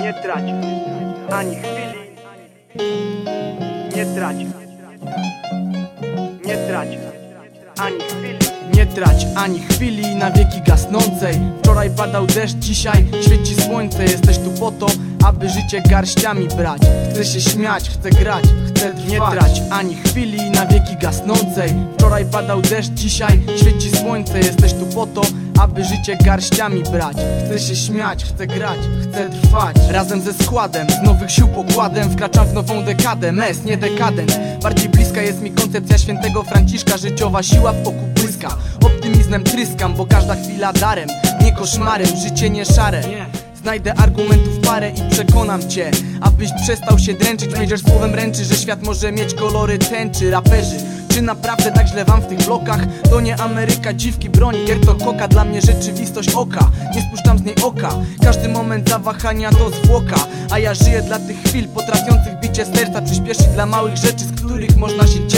Nie trać ani chwili Nie trać Nie trać ani chwili Nie trać ani chwili na wieki gasnącej. Wczoraj padał deszcz, dzisiaj świeci słońce. Jesteś tu po to, aby życie garściami brać. Chcę się śmiać, chcę grać, chcę trwać. Nie trać ani chwili na wieki gasnącej. Wczoraj padał deszcz, dzisiaj świeci słońce. Jesteś tu po to, aby życie garściami brać. Chcę się śmiać, chcę grać, chcę trwać. Razem ze składem, z nowych sił pokładem Wkraczam w nową dekadę, mes, nie dekadent. Bardziej bliska jest mi koncepcja świętego Franciszka. Życiowa siła w oku błyska. Optymizmem tryskam, bo każda chwila darem Nie koszmarem, życie nie szare Znajdę argumentów parę i przekonam cię Abyś przestał się dręczyć. Major słowem ręczy, że świat może mieć kolory tęczy. Raperzy, czy naprawdę tak źle wam w tych blokach? To nie Ameryka, dziwki broni, gier to koka. Dla mnie rzeczywistość oka, nie spuszczam z niej oka. Każdy moment zawahania to zwłoka. A ja żyję dla tych chwil potrafiących bicie serca Przyspieszyć dla małych rzeczy, z których można się cieszyć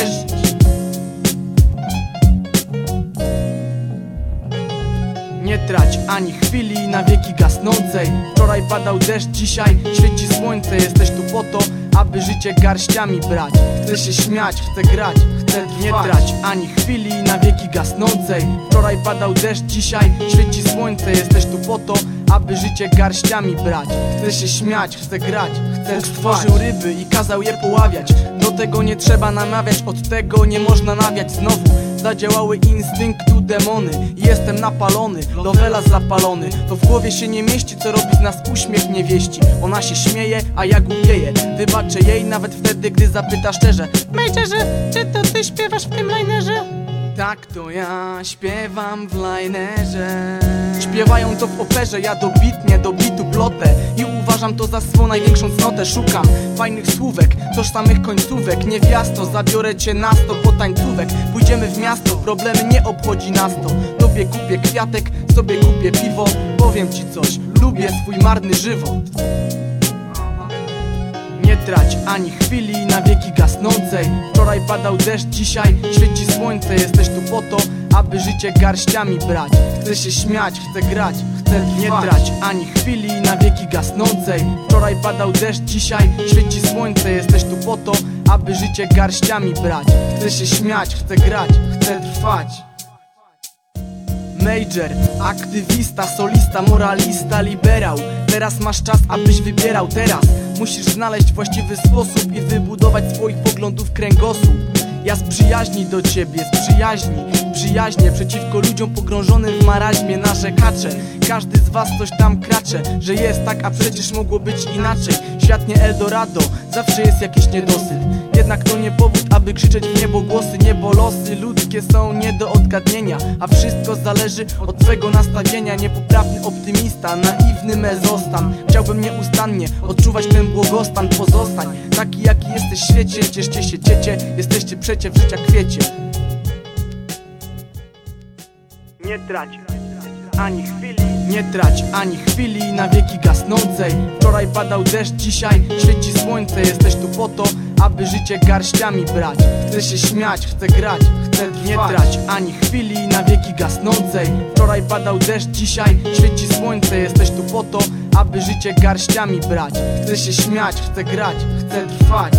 Nie trać ani chwili na wieki gasnącej. Wczoraj padał deszcz, dzisiaj świeci słońce. Jesteś tu po to, aby życie garściami brać. Chcę się śmiać, chcę grać, chcę Nie trać ani chwili na wieki gasnącej. Wczoraj padał deszcz, dzisiaj świeci słońce. Jesteś tu po to, aby życie garściami brać. Chcę się śmiać, chcę grać, chcę stworzył ryby i kazał je poławiać. Do tego nie trzeba namawiać, od tego nie można nawiać znowu Zadziałały instynktu demony. Jestem napalony, Lowela zapalony. To w głowie się nie mieści, co robi z nas uśmiech niewieści. Ona się śmieje, a ja głupieję. Wybaczę jej nawet wtedy, gdy zapyta szczerze. Majorze, czy to ty śpiewasz w tym linerze? Tak to ja śpiewam w linerze. Śpiewają to w operze, ja dobitnie do bitu plotę. I uważam to za swą największą cnotę. Szukam fajnych słówek, tożsamych końcówek. Niewiasto, zabiorę cię na sto po tańcówek. Pójdziemy w miasto, problemy nie obchodzi nas to. Tobie kupię kwiatek, sobie kupię piwo. Powiem ci coś, lubię swój marny żywot nie trać ani chwili na wieki gasnącej. Wczoraj padał deszcz, dzisiaj świeci słońce. Jesteś tu po to, aby życie garściami brać. Chcę się śmiać, chcę grać, chcę trwać. Nie trać ani chwili na wieki gasnącej. Wczoraj padał deszcz, dzisiaj świeci słońce. Jesteś tu po to, aby życie garściami brać. Chcę się śmiać, chcę grać, chcę trwać. Major, aktywista, solista, moralista, liberał. Teraz masz czas, abyś wybierał teraz Musisz znaleźć właściwy sposób i wybudować swoich poglądów kręgosłup. Ja z przyjaźni do ciebie, z przyjaźni Przyjaźnie przeciwko ludziom pogrążonym w maraźmie narzekacze Każdy z was coś tam kracze Że jest tak, a przecież mogło być inaczej. Świat nie Eldorado, zawsze jest jakiś niedosyt Jednak to nie powód, aby krzyczeć w niebo głosy Niebo losy. Ludzkie są nie do odgadnienia A wszystko zależy od twego nastawienia. Niepoprawny optymista, naiwny mezostan. Chciałbym nieustannie odczuwać ten błogostan. Pozostań taki jaki jesteś w świecie. Cieszcie się dziecię, jesteście przecie w życia kwiecie. Nie trać ani chwili. Nie trać ani chwili na wieki gasnącej. Wczoraj padał deszcz, dzisiaj świeci słońce. Jesteś tu po to, aby życie garściami brać. Chcę się śmiać, chcę grać, chcę trwać. Nie trać ani chwili na wieki gasnącej. Wczoraj padał deszcz, dzisiaj świeci słońce. Jesteś tu po to, aby życie garściami brać. Chcę się śmiać, chcę grać, chcę trwać